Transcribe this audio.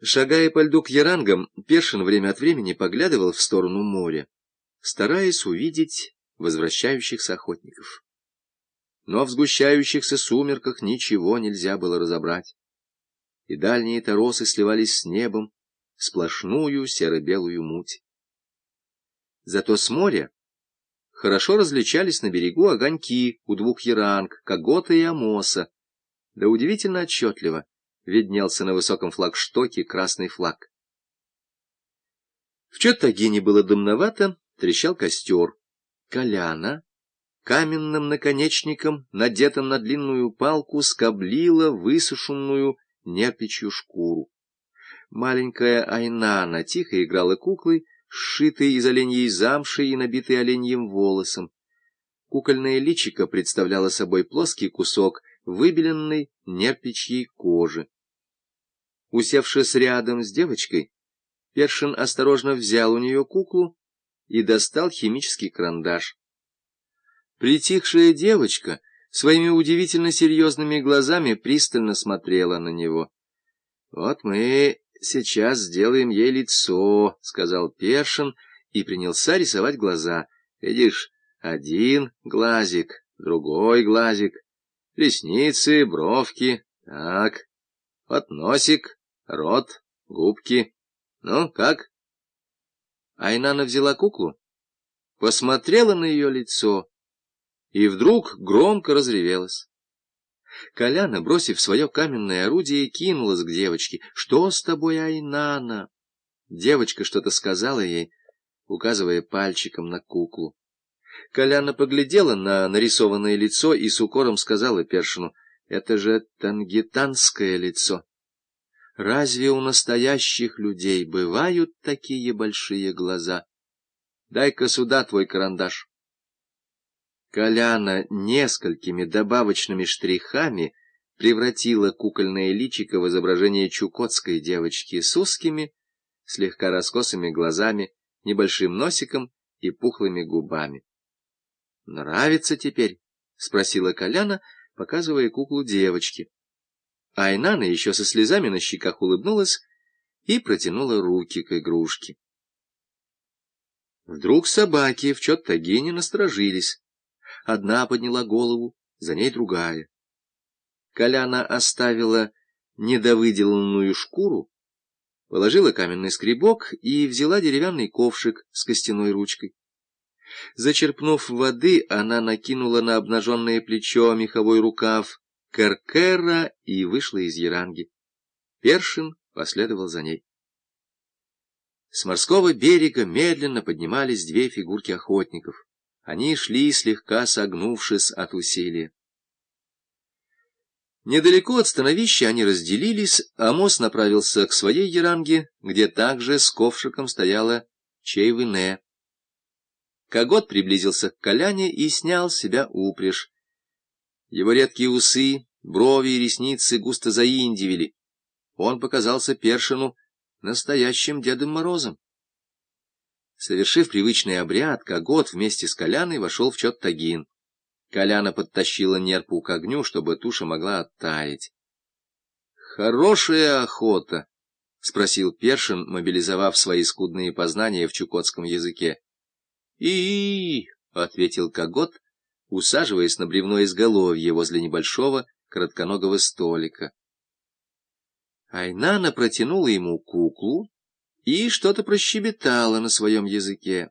Шагая по льду к ярангам, Першин время от времени поглядывал в сторону моря, стараясь увидеть возвращающихся охотников. Но в сгущающихся сумерках ничего нельзя было разобрать, и дальние торосы сливались с небом, сплошную серо-белую муть. Зато с моря хорошо различались на берегу огоньки у двух яранг, Когота и Амоса, да удивительно отчетливо виднелся на высоком флагштоке красный флаг. В Чоттагине было дымновато, трещал костер. Коляна каменным наконечником, надетым на длинную палку, скоблила высушенную нерпичью шкуру. Маленькая Айнана тихо играла куклой, сшитой из оленьей замши и набитой оленьим волосом. Кукольное личико представляло собой плоский кусок выбеленной нерпичьей кожи. Усевшись рядом с девочкой, Першин осторожно взял у нее куклу и достал химический карандаш. Притихшая девочка своими удивительно серьезными глазами пристально смотрела на него. — Вот мы сейчас сделаем ей лицо, — сказал Першин и принялся рисовать глаза. — Видишь, один глазик, другой глазик, ресницы, бровки, так, вот носик, рот, губки. Ну, как? Айнана взяла куклу, посмотрела на ее лицо и вдруг громко разревелась. Коляна, бросив свое каменное орудие, кинулась к девочке. — Что с тобой, Айнана? Девочка что-то сказала ей, указывая пальчиком на куклу. Коляна поглядела на нарисованное лицо и с укором сказала Першину, — Это же тангитанское лицо. Разве у настоящих людей бывают такие большие глаза? Дай-ка сюда твой карандаш. Коляна несколькими добавочными штрихами превратила кукольное личико в изображение чукотской девочки с узкими, слегка раскосыми глазами, небольшим носиком и пухлыми губами. «Нравится теперь?» — спросила Коляна, показывая куклу Айнана еще со слезами на щеках улыбнулась и протянула руки к игрушке. Вдруг собаки в Чоттагине насторожились. Одна подняла голову, за ней другая. Коляна оставила недовыделанную шкуру, положила каменный скребок и взяла деревянный ковшик с костяной ручкой. Зачерпнув воды, она накинула на обнаженное плечо меховой рукав Керкера и вышла из Яранги. Першин последовал за ней. С морского берега медленно поднимались две фигурки охотников. Они шли, слегка согнувшись от усилия. Недалеко от становища они разделились, а мост направился к своей Яранге, где также с ковшиком стояла Чейвыне. Когот приблизился к Коляне и снял с себя упряжь. Его редкие усы, брови и ресницы густо заиндивили. Он показался Першину настоящим Дедом Морозом. Совершив привычный обряд, Когот вместе с Коляной вошел в Чоттагин. Коляна подтащила нерпу к огню, чтобы туша могла оттаять. «Хорошая охота!» — спросил Першин, мобилизовав свои скудные познания в чукотском языке. «И-и-и!» — ответил Когот, усаживаясь на бревно изголовье возле небольшого коротконогого столика. Айнана протянула ему куклу и что-то прощебетала на своем языке.